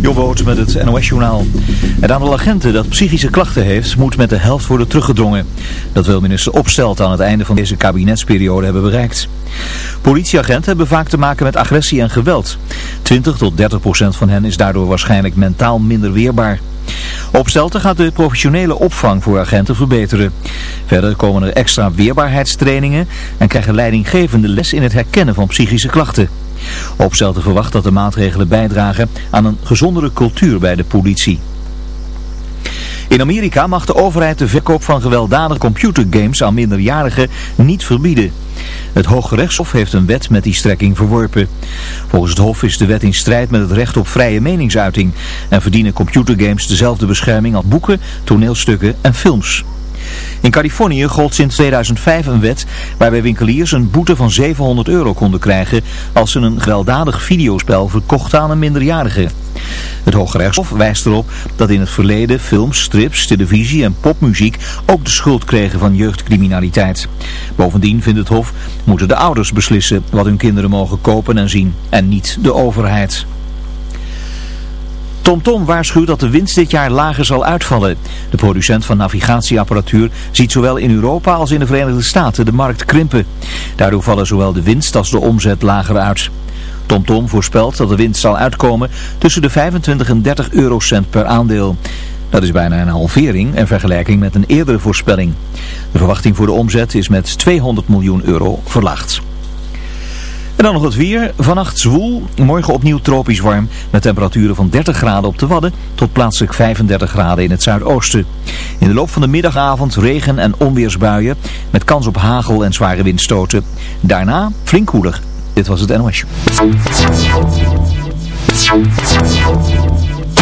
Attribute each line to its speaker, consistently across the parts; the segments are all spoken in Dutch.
Speaker 1: Jobboot met het NOS-journaal. Het aantal agenten dat psychische klachten heeft, moet met de helft worden teruggedrongen. Dat wil minister Opstelt aan het einde van deze kabinetsperiode hebben bereikt. Politieagenten hebben vaak te maken met agressie en geweld. 20 tot 30 procent van hen is daardoor waarschijnlijk mentaal minder weerbaar. Opstelten gaat de professionele opvang voor agenten verbeteren. Verder komen er extra weerbaarheidstrainingen en krijgen leidinggevende les in het herkennen van psychische klachten. Opstelten verwacht dat de maatregelen bijdragen aan een gezondere cultuur bij de politie. In Amerika mag de overheid de verkoop van gewelddadige computergames aan minderjarigen niet verbieden. Het Hooggerechtshof heeft een wet met die strekking verworpen. Volgens het Hof is de wet in strijd met het recht op vrije meningsuiting en verdienen computergames dezelfde bescherming als boeken, toneelstukken en films. In Californië gold sinds 2005 een wet waarbij winkeliers een boete van 700 euro konden krijgen als ze een gewelddadig videospel verkochten aan een minderjarige. Het Hoge Rechtshof wijst erop dat in het verleden films, strips, televisie en popmuziek ook de schuld kregen van jeugdcriminaliteit. Bovendien vindt het Hof moeten de ouders beslissen wat hun kinderen mogen kopen en zien en niet de overheid. TomTom waarschuwt dat de winst dit jaar lager zal uitvallen. De producent van navigatieapparatuur ziet zowel in Europa als in de Verenigde Staten de markt krimpen. Daardoor vallen zowel de winst als de omzet lager uit. TomTom voorspelt dat de winst zal uitkomen tussen de 25 en 30 eurocent per aandeel. Dat is bijna een halvering in vergelijking met een eerdere voorspelling. De verwachting voor de omzet is met 200 miljoen euro verlaagd. En dan nog het weer. Vannacht zwoel, morgen opnieuw tropisch warm met temperaturen van 30 graden op de Wadden tot plaatselijk 35 graden in het zuidoosten. In de loop van de middagavond regen- en onweersbuien met kans op hagel en zware windstoten. Daarna flink koeler. Dit was het NOS.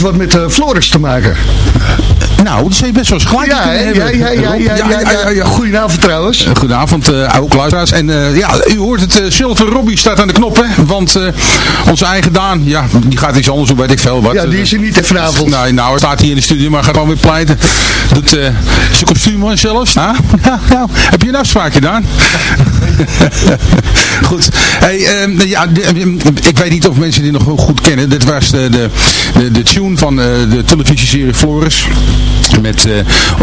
Speaker 2: Wat met uh, Floris te maken.
Speaker 3: Dat zou je best wel eens gelijk
Speaker 2: Ja, ja, ja, ja, ja, ja, ja, ja. Goedenavond trouwens.
Speaker 3: Eh, Goedenavond, uh, ook luisteraars. En eh, ja, u hoort het, Silver Robbie staat aan de knop, hè. Want eh, onze eigen Daan, ja, die gaat iets anders doen, weet ik veel wat.
Speaker 2: Ja, die is er niet hè, vanavond.
Speaker 3: Nee, nou, staat hier in de studio, maar gaat gewoon weer pleiten. Doet eh, zijn kostuum aan zelfs. Ja, nou, heb je een afspraak gedaan? goed. Hey, ehm, ja, ehm, ik weet niet of mensen dit nog goed kennen. Dit was de, de, de, de tune van eh, de televisieserie Met eh,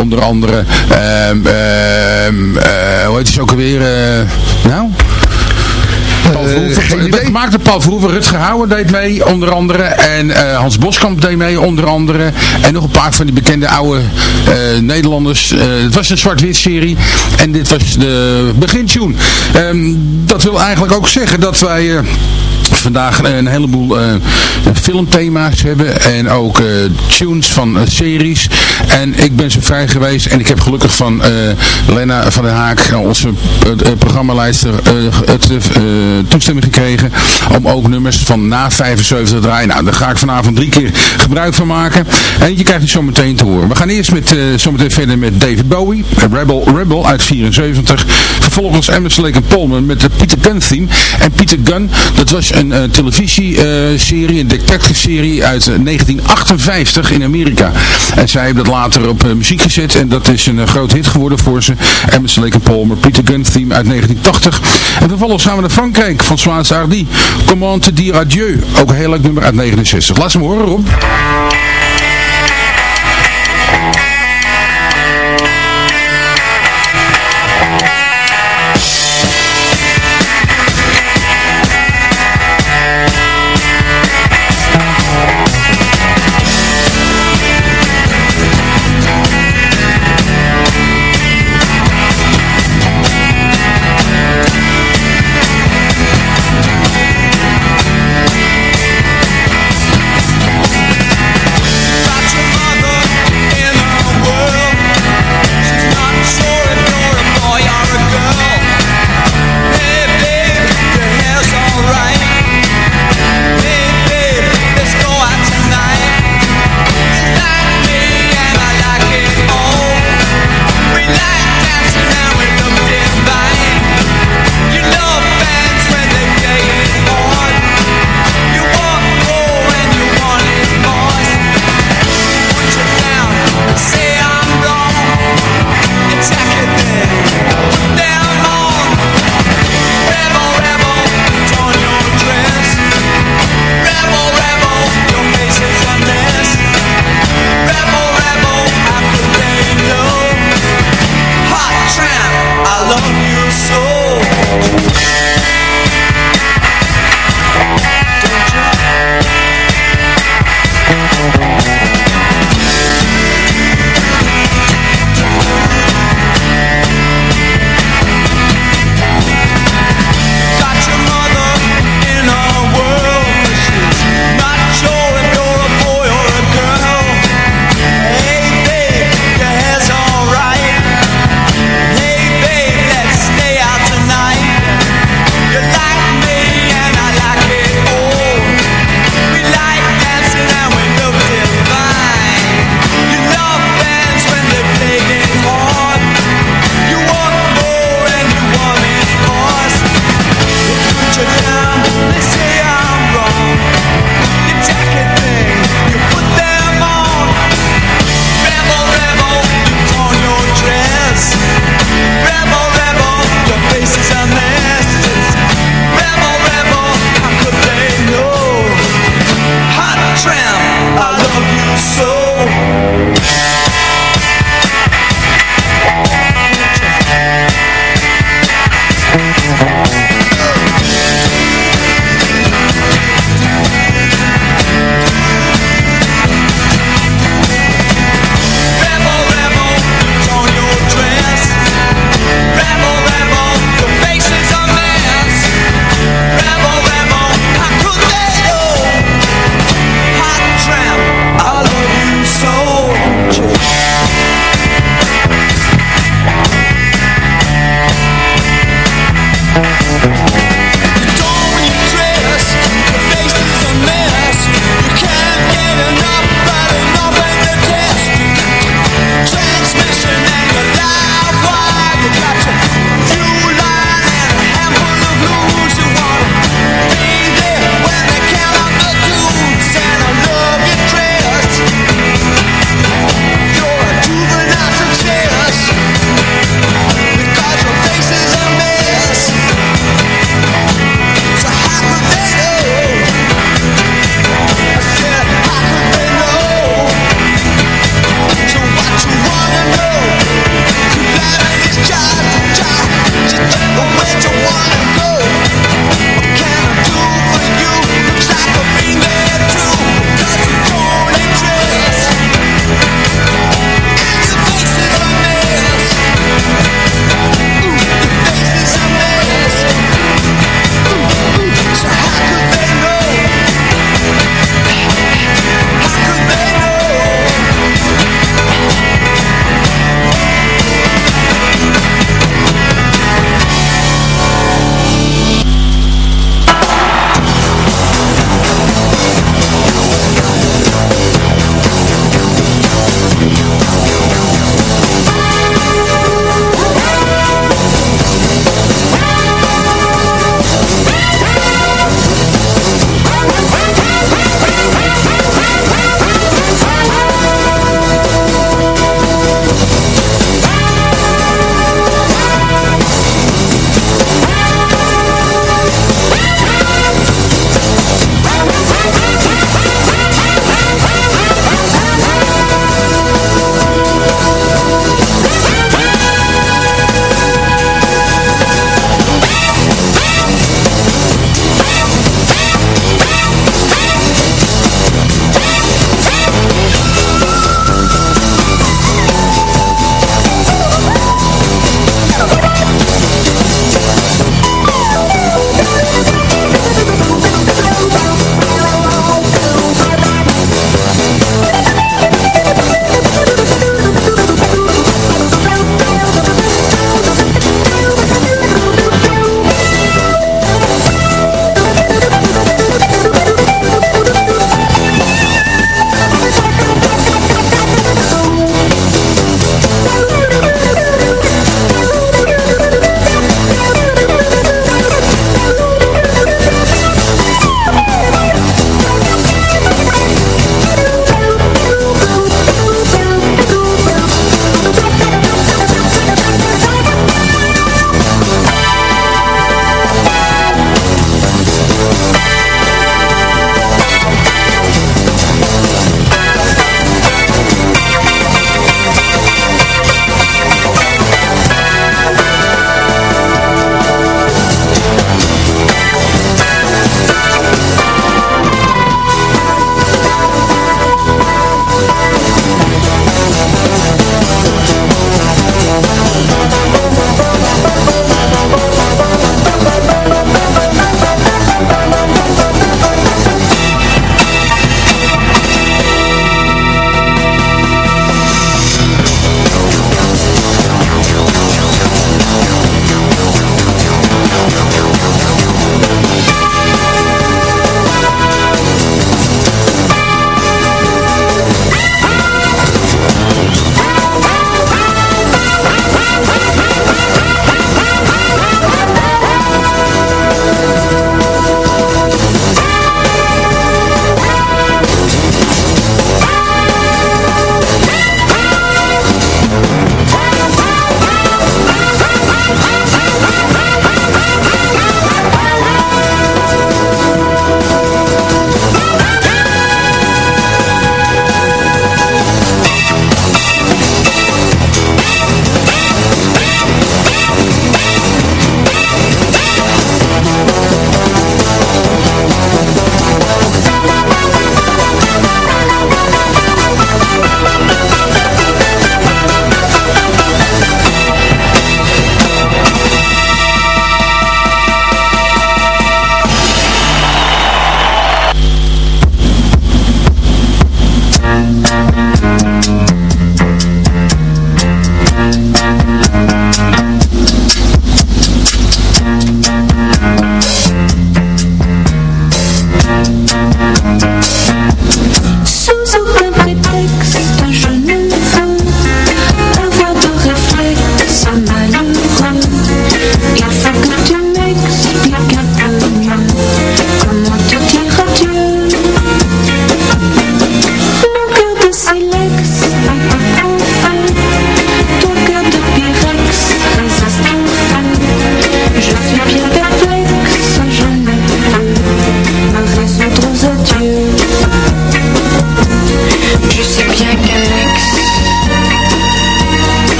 Speaker 3: onder andere, ehm, ehm, eh, hoe heet het ook alweer? eh, nou? Paul Verhoeven.
Speaker 2: idee.
Speaker 3: maakte Paul Verhoeven, Rutger Hauer deed mee onder andere. En Hans Boskamp deed mee onder andere. En nog een paar van die bekende oude Nederlanders. Het was een zwart-wit serie. En dit was de begintune. Ehm, dat wil eigenlijk ook zeggen dat wij... eh, vandaag een heleboel eh, filmthema's hebben en ook eh, tunes van eh, series. En ik ben zo vrij geweest en ik heb gelukkig van eh, Lena van der Haak, eh, onze programmaleider, eh, het eh, toestemming gekregen om ook nummers van na 75 te draaien. Nou, daar ga ik vanavond drie keer gebruik van maken. En je krijgt het zo meteen te horen. We gaan eerst met, eh, zometeen verder met David Bowie, Rebel Rebel uit 74. vervolgens Emerson Lake Palmer met de Peter Gunn theme. En Peter Gunn, dat was een uh, televisieserie, een detective serie uit 1958 in Amerika. En zij hebben dat later op muziek gezet en dat is een groot hit geworden voor ze. Emerson Lake Palmer, Peter Gunn theme uit 1980. En vervolgens gaan we naar Frankrijk van François Hardy. Comment te adieu. Ook een heel leuk nummer uit 69. Laat ze me horen, Rob.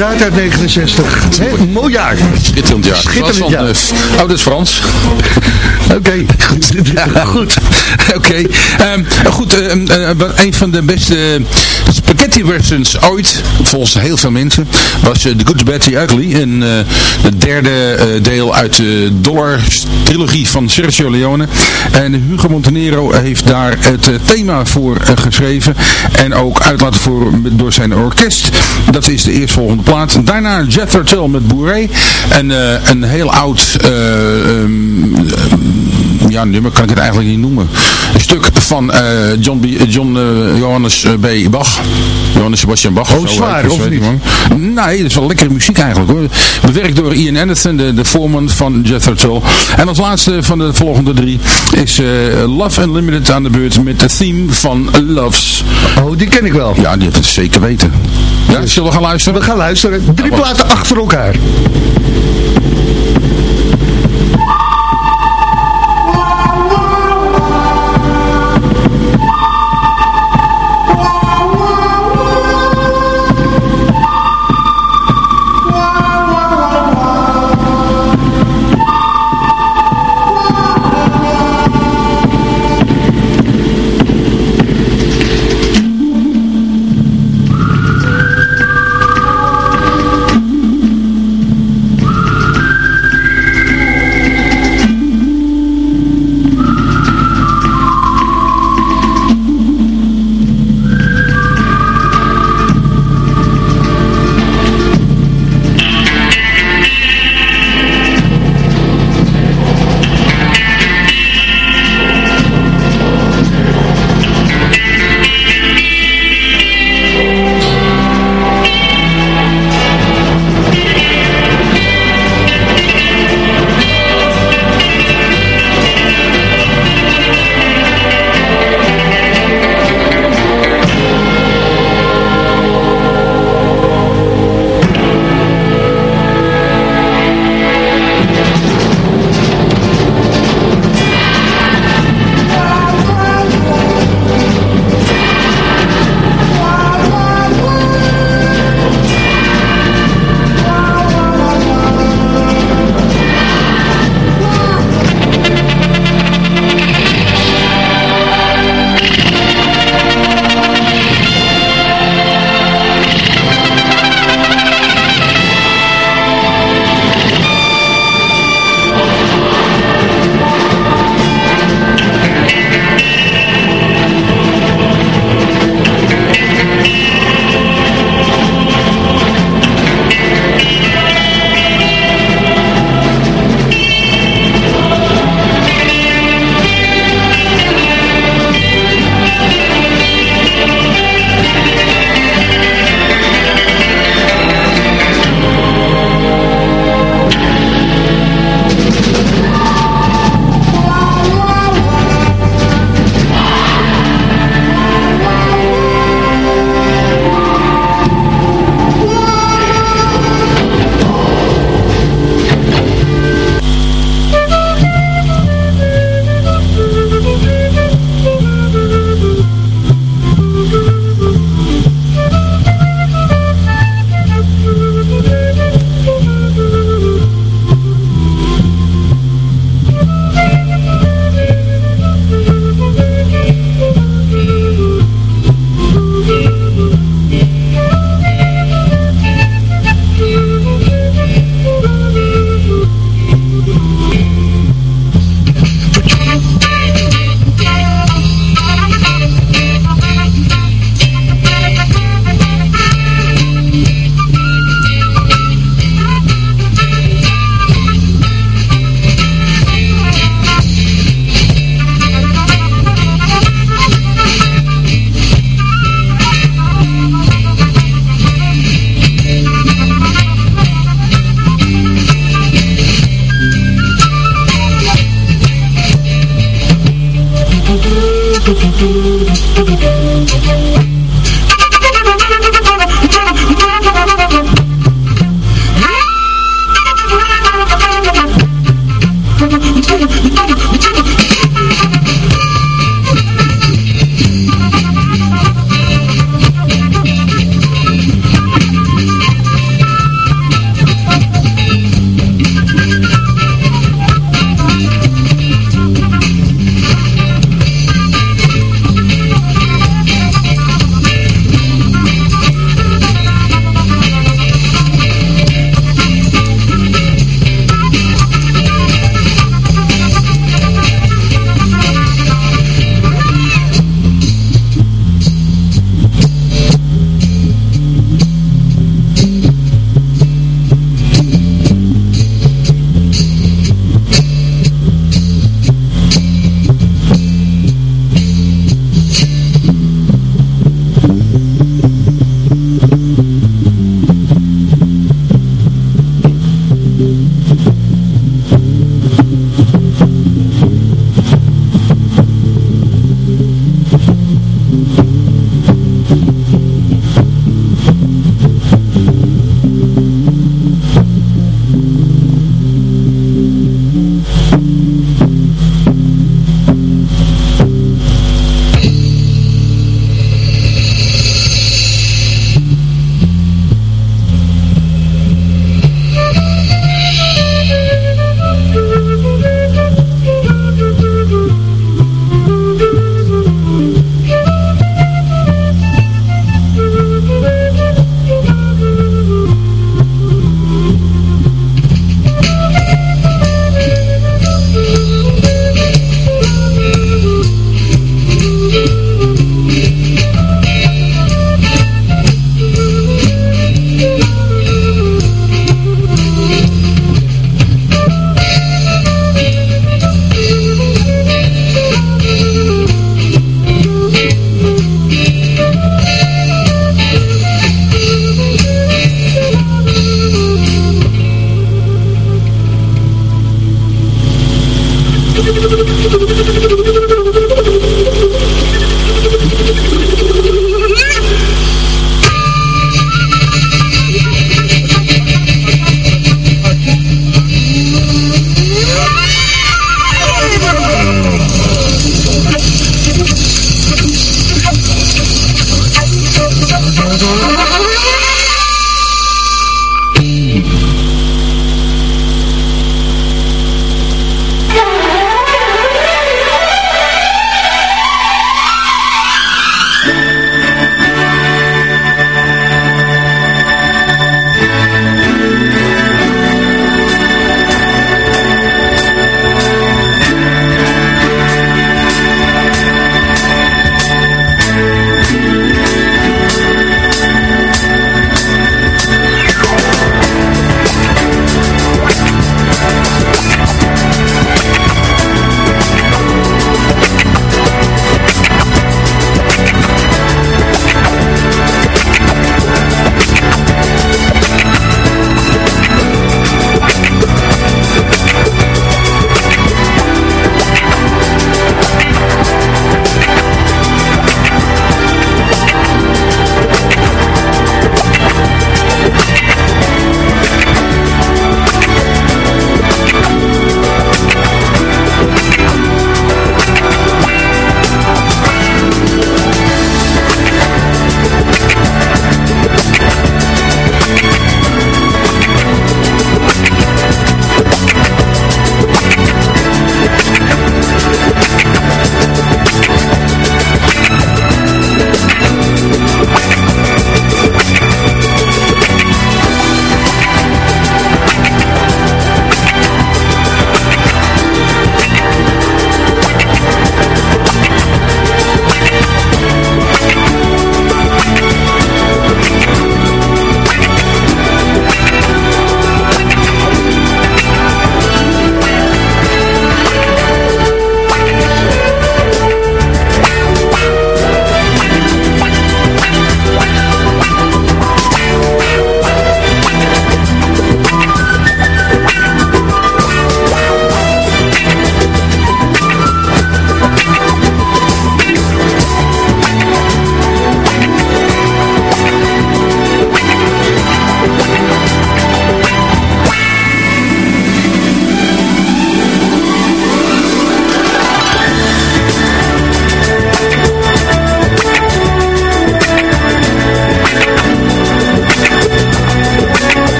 Speaker 2: 69, uiteraard uit 69. He, mooi jaar.
Speaker 3: Schitterend jaar. Schitterend jaar. oh, dat is Frans.
Speaker 2: Oké, goed.
Speaker 3: goed. Oké. Um, goed, um, uh, een van de beste spaghetti westerns ooit, volgens heel veel mensen, was uh, The Good, Bad, The Ugly. En uh, het derde deel uit de Dollar trilogie van Sergio Leone. En Hugo Montenero heeft daar het thema voor geschreven. En ook uit laten voeren door zijn orkest. Dat is de eerstvolgende plaat. Daarna Jethro Tull met Bourré. En een heel oud... Um, ja, nummer kan ik het eigenlijk niet noemen. Een stuk van uh, John, B, John uh, Johannes B. Bach. Johannes Sebastian Bach.
Speaker 2: Oh, zwaar, of niet?
Speaker 3: Nee, dat is wel lekkere muziek eigenlijk hoor. Bewerkt door Ian Anderson, de, de voorman van Jethro Tull. En als laatste van de volgende drie is uh, Love Unlimited aan de beurt met de theme van Loves.
Speaker 2: Oh, die ken ik wel.
Speaker 3: Ja, die heb ik zeker weten. Ja, zullen we gaan luisteren?
Speaker 2: We gaan luisteren. Drie platen achter elkaar.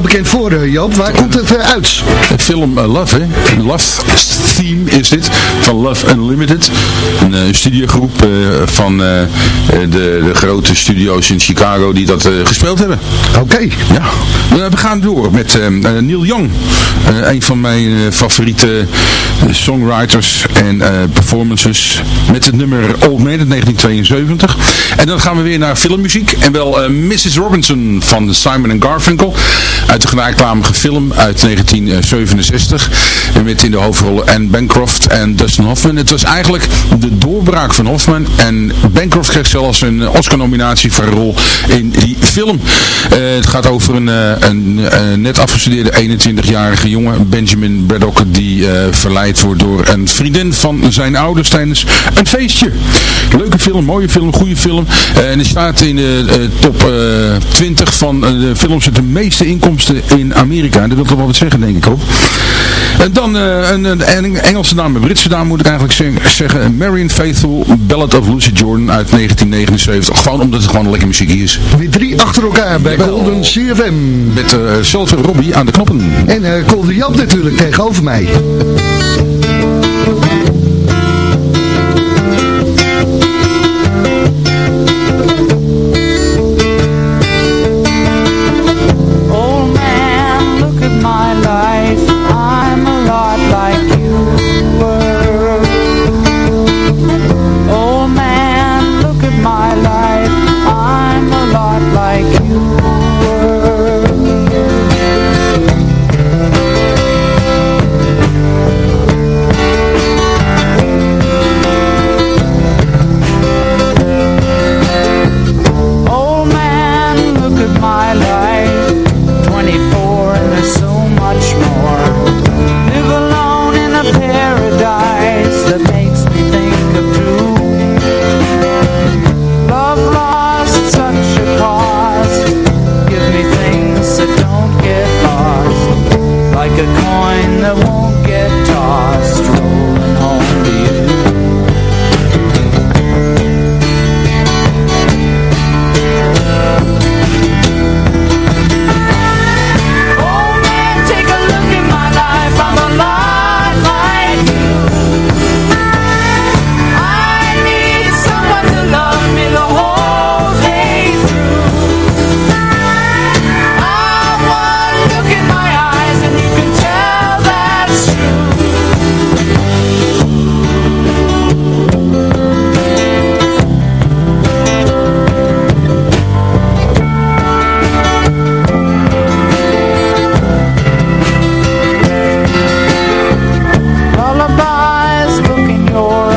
Speaker 2: Bekend voor, uh, Joop. Waar komt het uh, uit?
Speaker 3: Het film uh, Love, hè? Love Theme is dit, van Love Unlimited. Een studiogroep van de, de, grote studio's in Chicago die dat gespeeld hebben.
Speaker 2: Oké.
Speaker 3: Ja. we gaan door met Neil Young. een van mijn favoriete songwriters en performances. Met het nummer Old Man uit 1972. En dan gaan we weer naar filmmuziek. En wel Mrs. Robinson van Simon Garfunkel. Uit de gelijknamige film uit 1967. En met in de hoofdrollen Anne Bancroft en Dustin Hoffman. Het was eigenlijk de doorbraak van Hoffman. En Bancroft kreeg zelfs een Oscar-nominatie voor een rol in die film. Uh, het gaat over een, een uh, net afgestudeerde 21-jarige jongen, Benjamin Braddock, die verleid wordt door een vriendin van zijn ouders tijdens een feestje. Leuke film, mooie film, goede film. en hij staat in de top 20 van de films met de meeste inkomsten in Amerika. Dat wil toch wel wat zeggen, denk ik ook. En dan een, een, Engelse naam, een Britse naam moet ik eigenlijk zeggen. Marion Faithful, Ballad of Lucy Jordan uit 1979. Gewoon omdat het gewoon lekker muziek is.
Speaker 2: Weer drie achter elkaar bij Golden CFM.
Speaker 3: Met uh, Robbie aan de knoppen.
Speaker 2: En uh, Colde Jap natuurlijk tegenover mij.
Speaker 4: broken your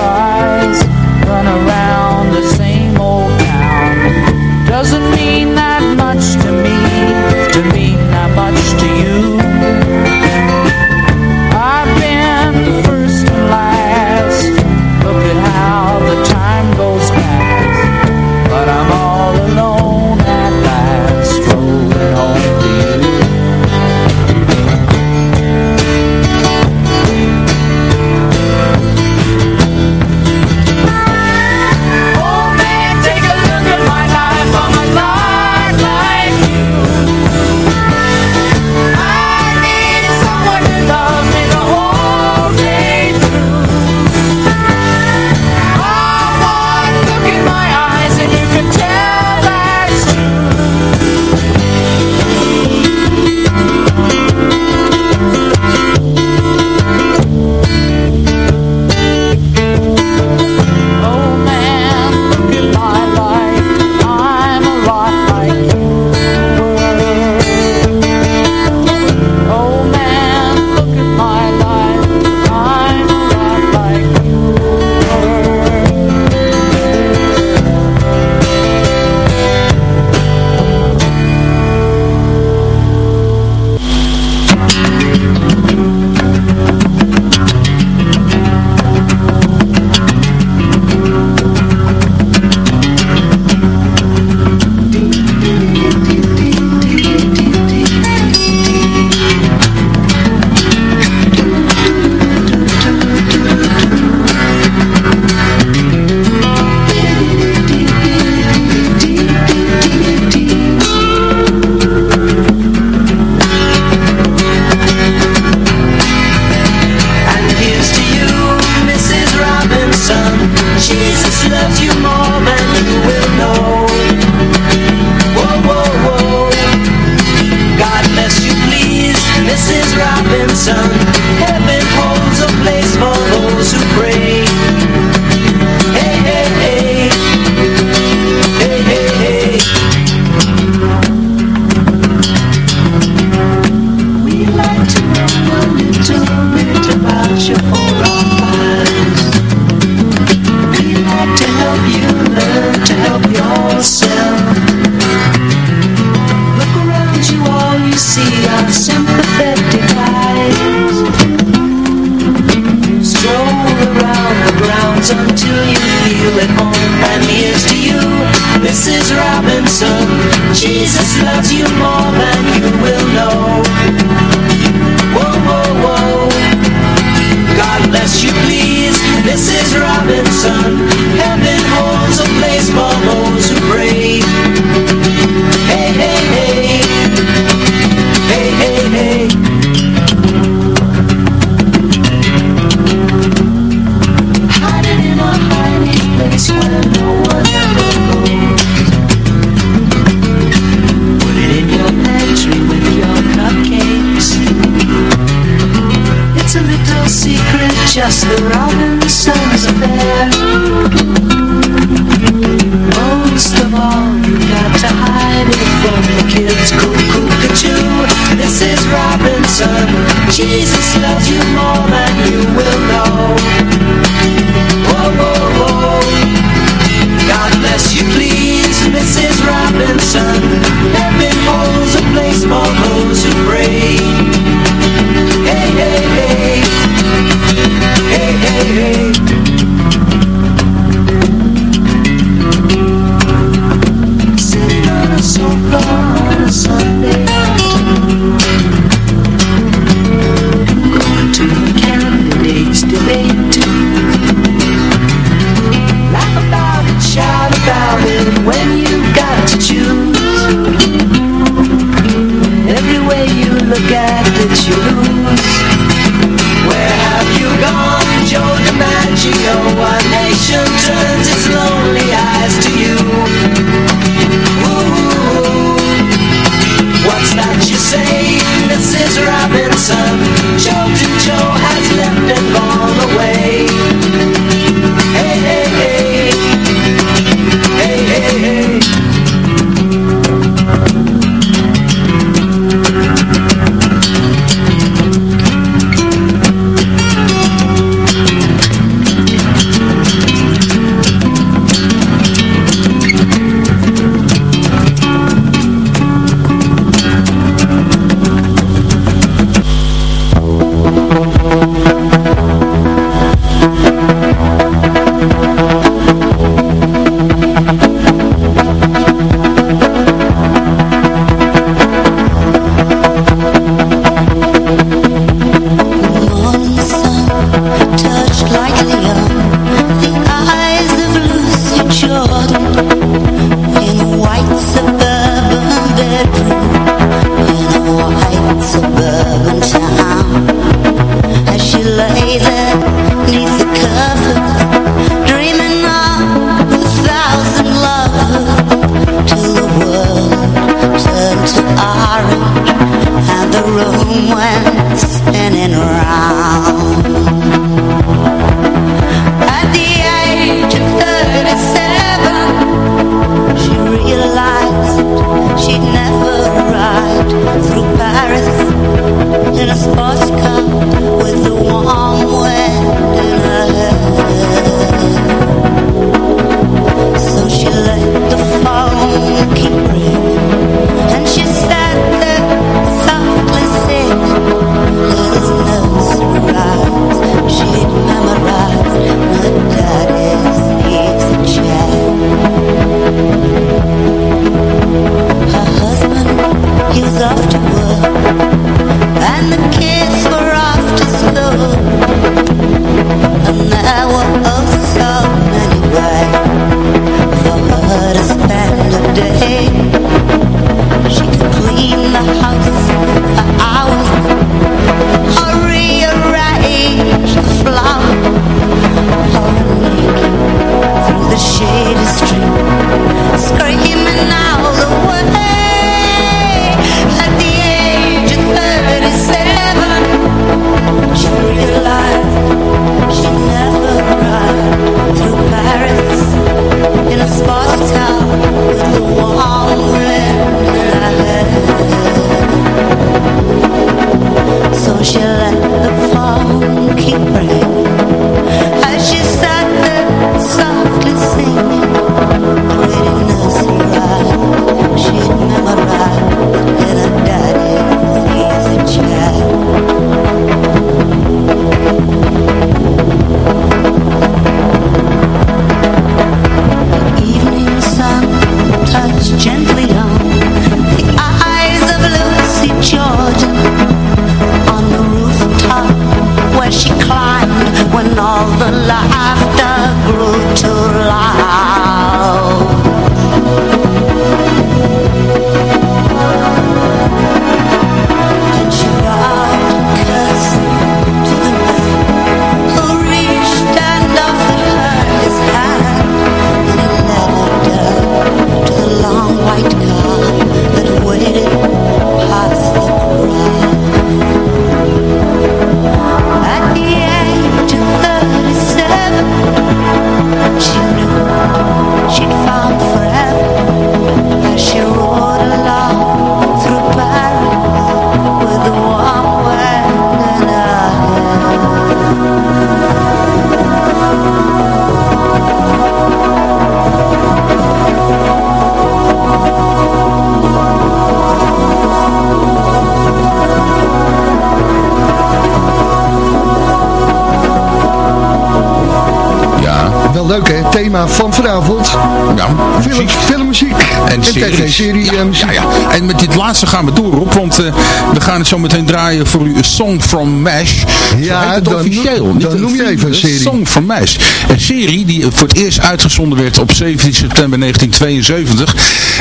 Speaker 3: laatste gaan we door op, want eh, we gaan het zo meteen draaien voor u A Song from MASH.
Speaker 2: Ja,
Speaker 3: officieel.
Speaker 2: noem-
Speaker 3: niet
Speaker 2: dan noem je even een serie.
Speaker 3: Song from MASH. Een serie die voor het eerst uitgezonden werd op 17 september 1972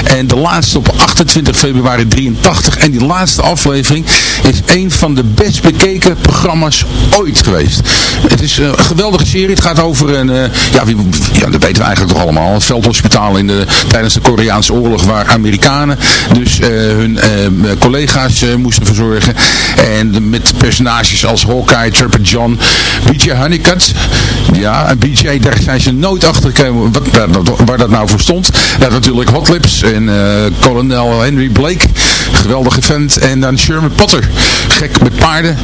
Speaker 3: en de laatste op 28 februari 83. En die laatste aflevering is een van de best bekeken programma's ooit geweest. Het is eh, een geweldige serie. Het gaat over een, eh, ja, wie, ja, dat weten we eigenlijk toch allemaal, het veldhospitaal in de, tijdens de Koreaanse oorlog waar Amerikanen dus eh, hun collega's moesten verzorgen. En met personages als Hawkeye, Trapper John, BJ Honeycutt. Ja, en BJ, daar zijn ze nooit achter gekomen wat, waar, dat- nou voor stond. Ja, natuurlijk Hot Lips en eh, kolonel Henry Blake. Geweldige vent. En dan Sherman Potter gek met paarden.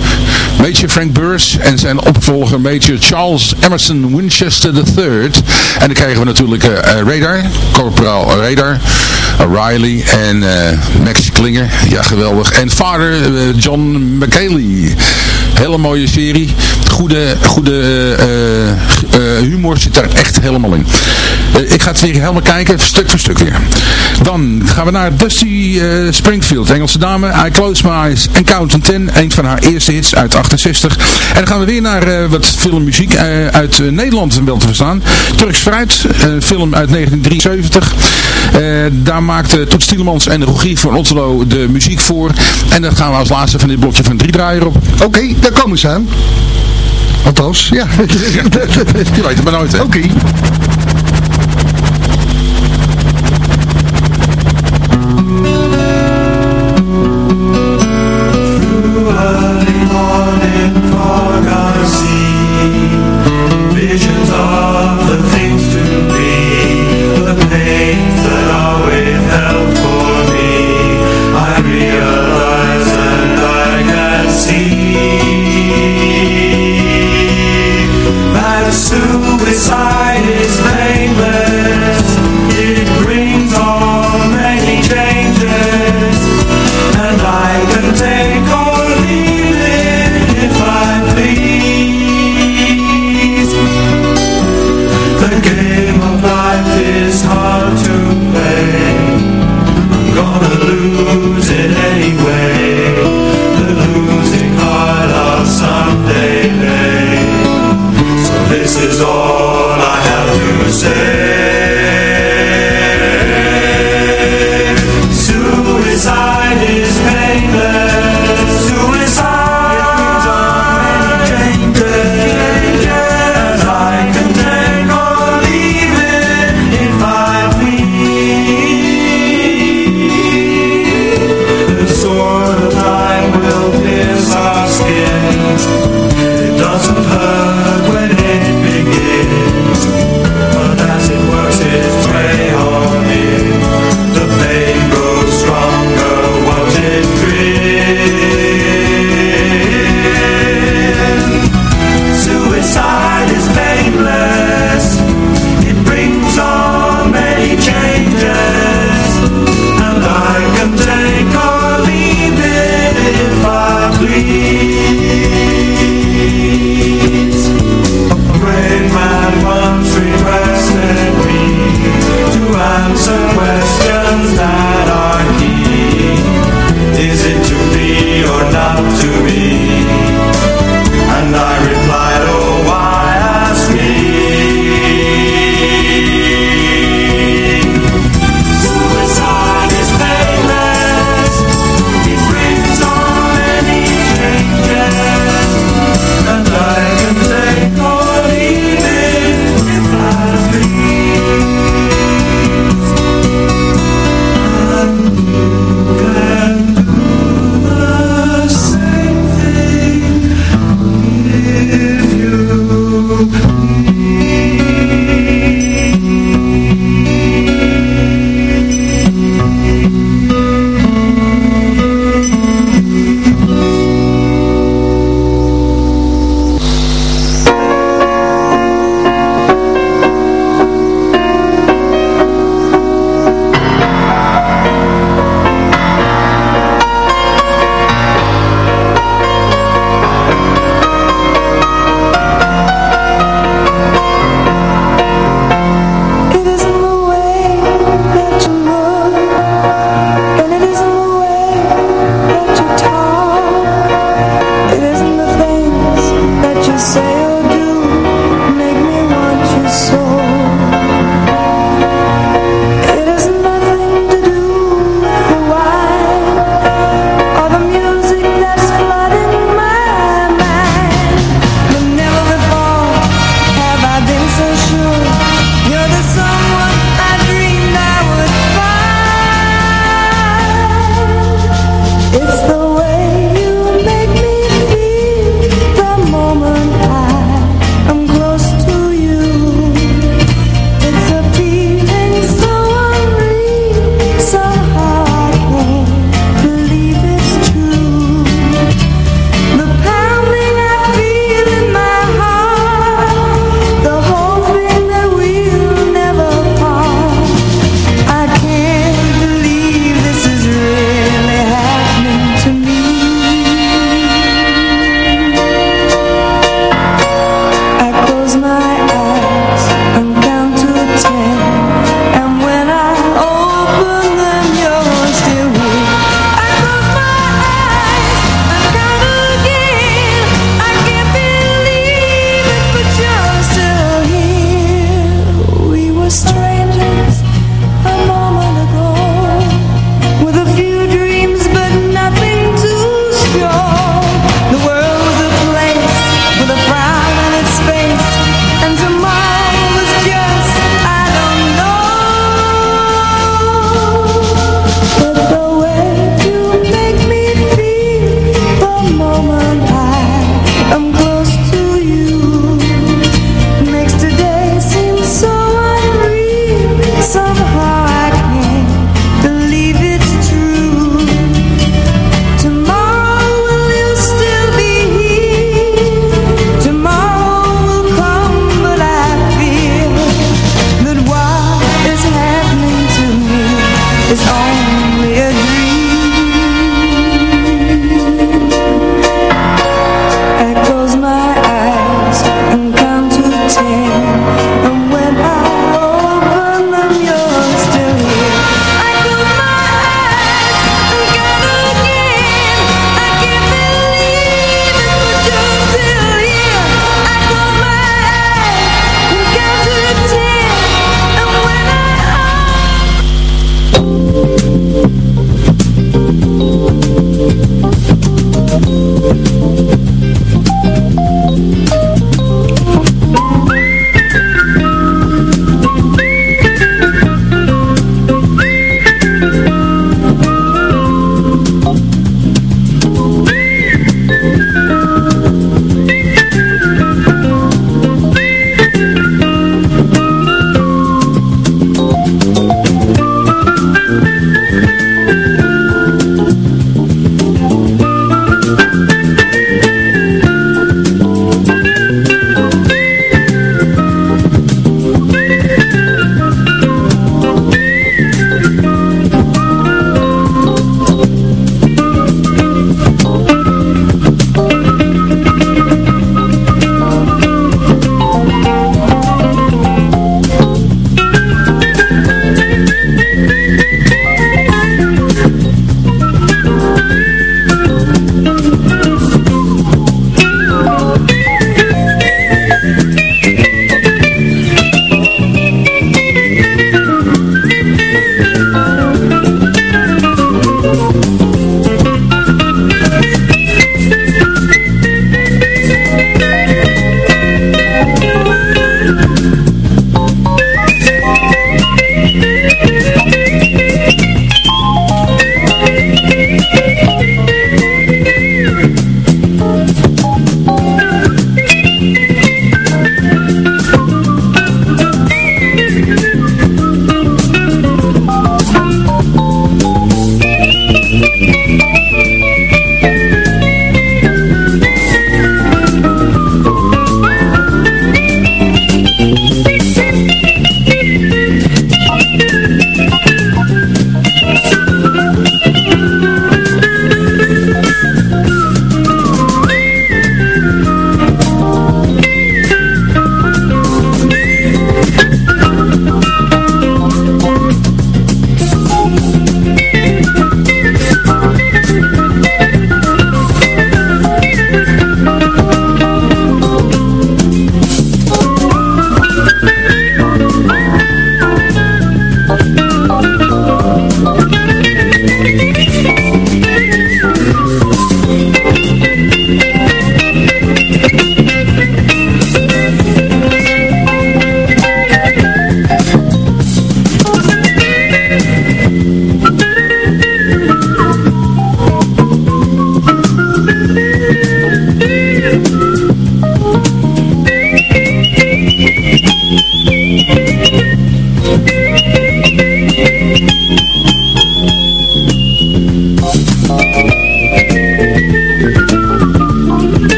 Speaker 3: Major Frank Burrs en zijn opvolger Major Charles Emerson Winchester III. En dan krijgen we natuurlijk eh, eh, Radar, corporaal Radar, Riley en uh, Max Klinger. Ja, geweldig. En vader John McKayley. Hele mooie serie. Goede, goede humor zit daar echt helemaal in. ik ga het weer helemaal kijken, stuk voor stuk weer. Dan gaan we naar Dusty Springfield, Engelse dame. I Close My Eyes en 2010, een van haar eerste hits uit 68. En dan gaan we weer naar eh, wat filmmuziek eh, uit eh, Nederland wel te verstaan. Turks Fruit, een film uit 1973. daar maakten Toet Stielemans en Rogier van Otterlo de muziek voor. En dat gaan we als laatste van dit blokje van drie draaien op.
Speaker 2: Oké, daar komen ze aan. Althans, ja.
Speaker 3: ja je weet het maar nooit, hè.
Speaker 2: Oké.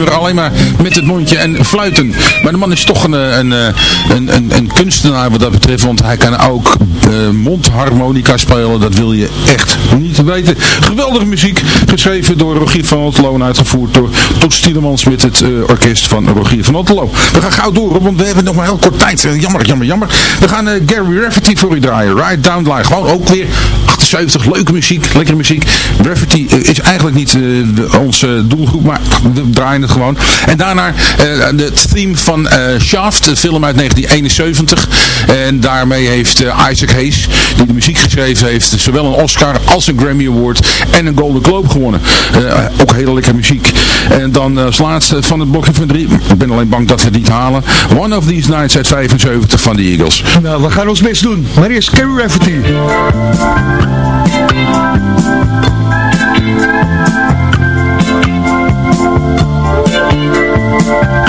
Speaker 3: numéro. Alleen maar met het mondje en fluiten. Maar de man is toch een, een, een, een, een kunstenaar wat dat betreft. Want hij kan ook uh, mondharmonica spelen. Dat wil je echt niet weten. Geweldige muziek. Geschreven door Rogier van Otterlo en uitgevoerd door Tot Stielemans met het orkest van Rogier van Otterlo. We gaan gauw door, want we hebben nog maar heel kort tijd. jammer, jammer, jammer. We gaan Gary Rafferty voor u draaien. Ride Down Line. Gewoon ook weer 78. Leuke muziek, lekkere muziek. Rafferty is eigenlijk niet onze doelgroep, maar we draaien het gewoon. En daarna het theme van Shaft, de film uit 1971. En daarmee heeft Isaac Hayes, die de muziek geschreven heeft, zowel een Oscar als een Grammy Award en een Golden Globe gewonnen. ook hele lekkere muziek. En dan als laatste van het blokje van drie, ik ben alleen bang dat we niet halen. One of These Nights uit 75 van de Eagles.
Speaker 2: Nou, we gaan ons best doen. Maar eerst Carrie Rafferty.
Speaker 4: You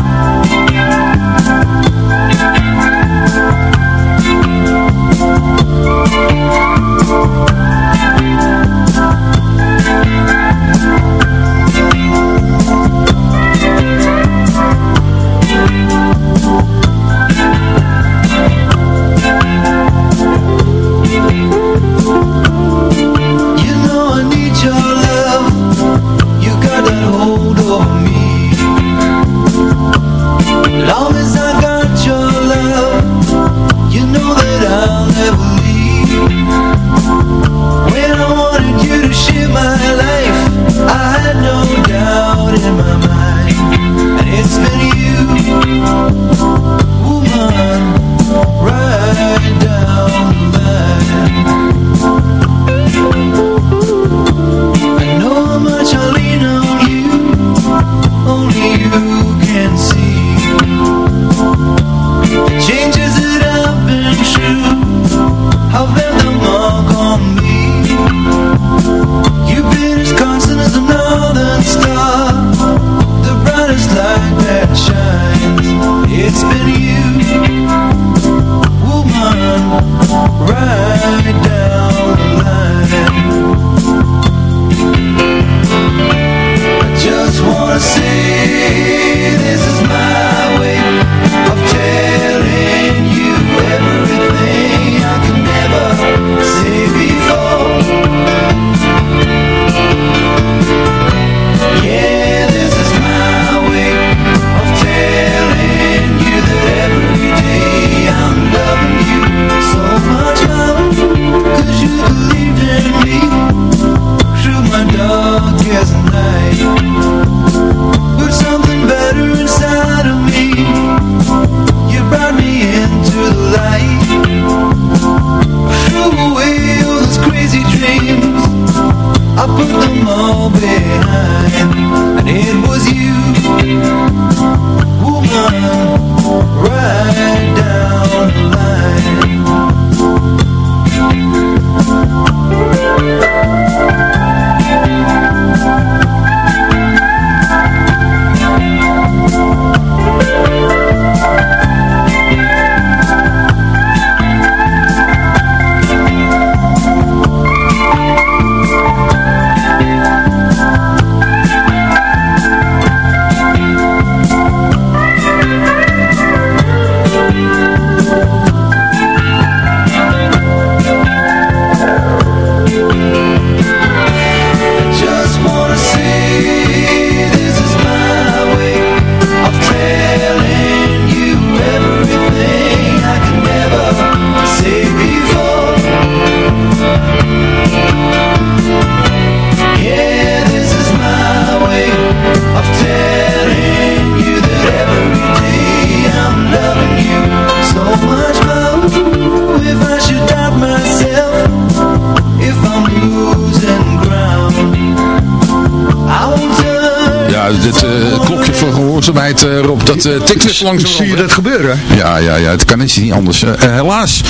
Speaker 3: Dat uh, tikt dus langzaam.
Speaker 2: Zie je dat gebeuren?
Speaker 3: Ja, ja, ja. Het kan niet anders. Uh, helaas,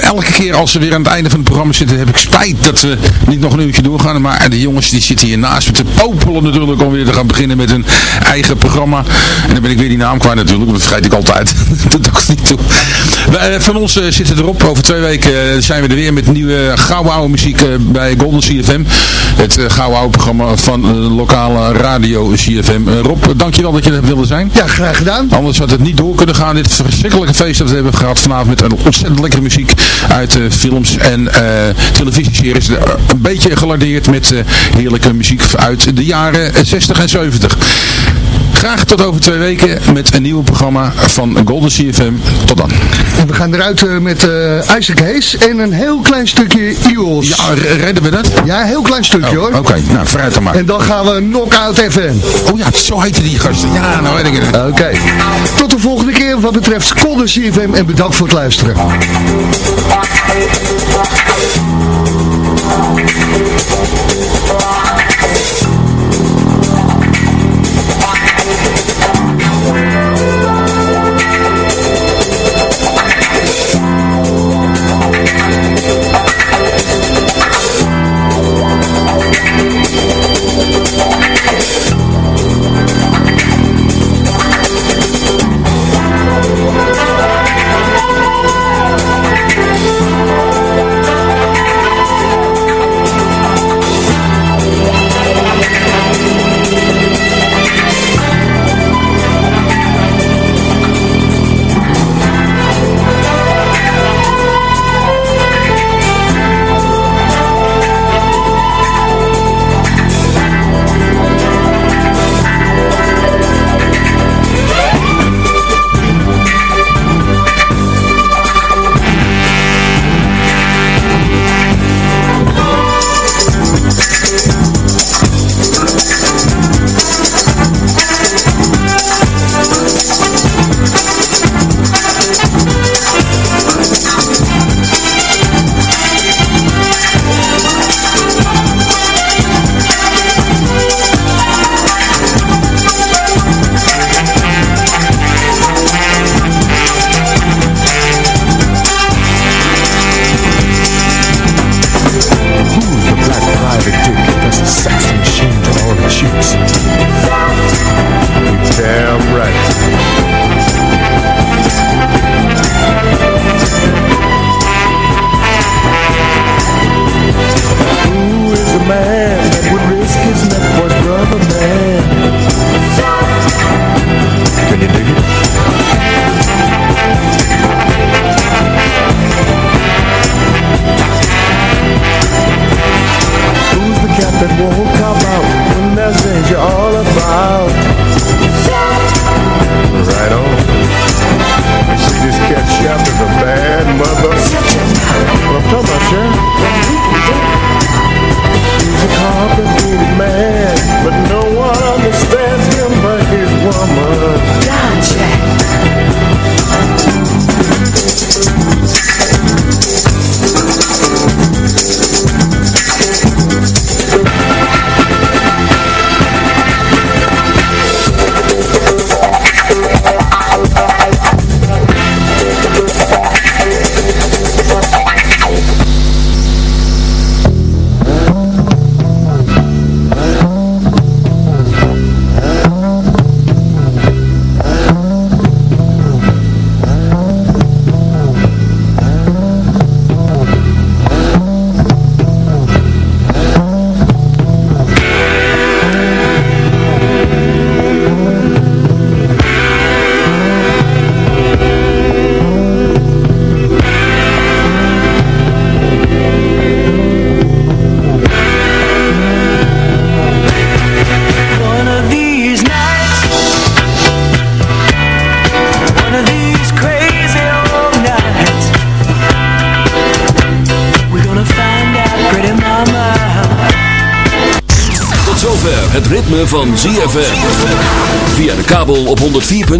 Speaker 3: elke keer als we weer aan het einde van het programma zitten, heb ik spijt dat we niet nog een uurtje doorgaan. Maar de jongens die zitten hier naast me te popelen natuurlijk om weer te gaan beginnen met hun eigen programma. En dan ben ik weer die naam kwijt natuurlijk, dat vergeet ik altijd. dat doe ik niet toe. van ons zitten erop. Over twee weken zijn we er weer met nieuwe gouden oude muziek bij Golden CFM. Het gouden oude programma van lokale radio CFM. Rob, dankjewel dat je er wilde zijn.
Speaker 2: Ja, graag gedaan.
Speaker 3: Anders had het niet door kunnen gaan. Dit verschrikkelijke feest dat we hebben gehad vanavond met een ontzettend lekkere muziek uit uh, films en uh, televisieseries. Een beetje gelardeerd met heerlijke muziek uit de jaren 60 en 70. Graag tot over twee weken met een nieuw programma van Golden CFM. Tot dan.
Speaker 2: En we gaan eruit uh, met uh, Isaac Hayes en een heel klein stukje Eagles.
Speaker 3: Ja, redden we dat?
Speaker 2: Ja, een heel klein stukje
Speaker 3: oh,
Speaker 2: hoor.
Speaker 3: Oké, okay. nou vooruit dan maar.
Speaker 2: En dan gaan we Knockout FM.
Speaker 3: Oh ja, zo heette die gasten. Ja, nou weet ik het.
Speaker 2: Oké. Okay. Tot de volgende keer wat betreft Golden CFM en bedankt voor het luisteren.